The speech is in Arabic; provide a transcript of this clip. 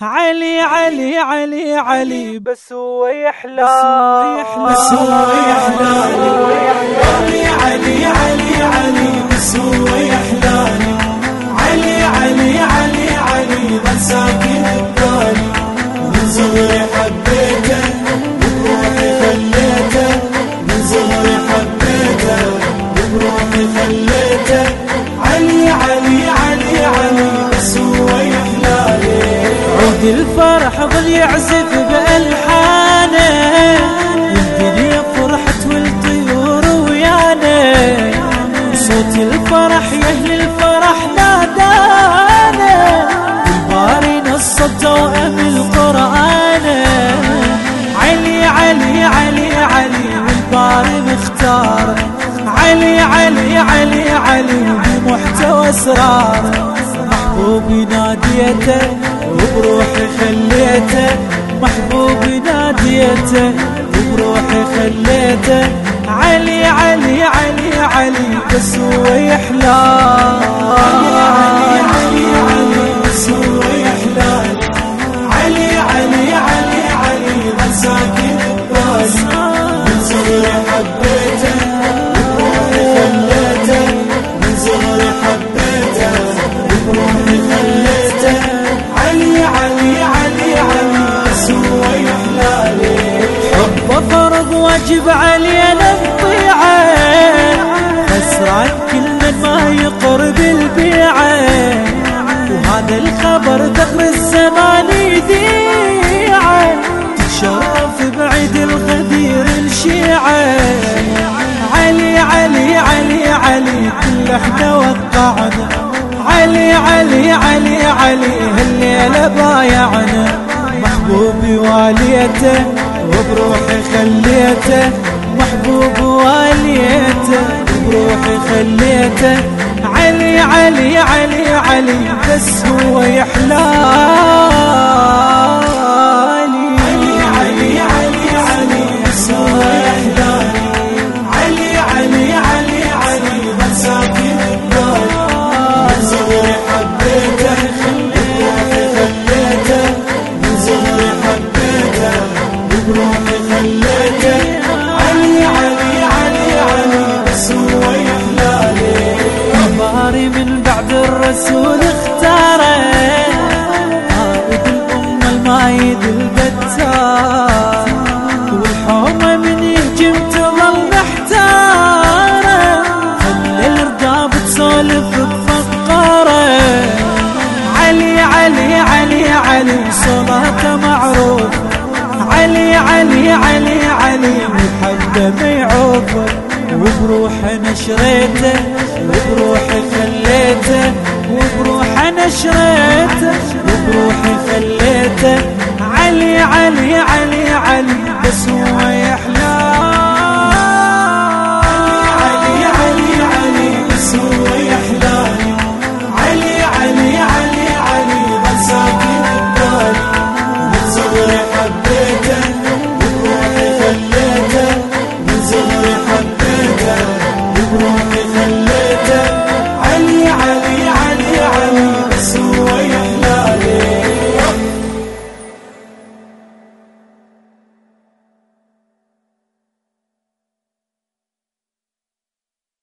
علي علي علي علي. بس هو يحلى. بس هو يحلى. علي علي الفرح ظل يعزف بألحانه. والدنيا فرحت والطيور ويانا. صوت الفرح يا أهل الفرح نادانا. الباري نصب توأم القرآن. علي علي علي علي والباري مختار. علي علي علي علي بمحتوى أسرار. محبوبي ناديته وبروحي خليته. محبوبي ناديته وبروحي خليته. علي علي علي علي بس هو واجب علينا نطيعه خسران كل من ما يقرب البيعة. وهذا الخبر دهر الزمان يذيعه تشرف بعيد الغدير الشيعة. علي علي علي علي كل إحنا وقعنا. علي علي علي علي هالليلة بايعنا. محبوبي واليته وبروحي خليته محبوب واليته. وبروحي خليته. علي علي علي علي بس هو يحلالي من بعد الرسول اختاره. قائد الأمة المايد البتار والحومة من يجم تظل محتارة. خلي الرقاب تسولف بفقارة. علي علي علي علي صلاته معروف. علي علي علي علي محبة ميعوفه وبروحي نشريته وبروحي خليته نشريته وبروحي خليته. علي علي علي علي بس هو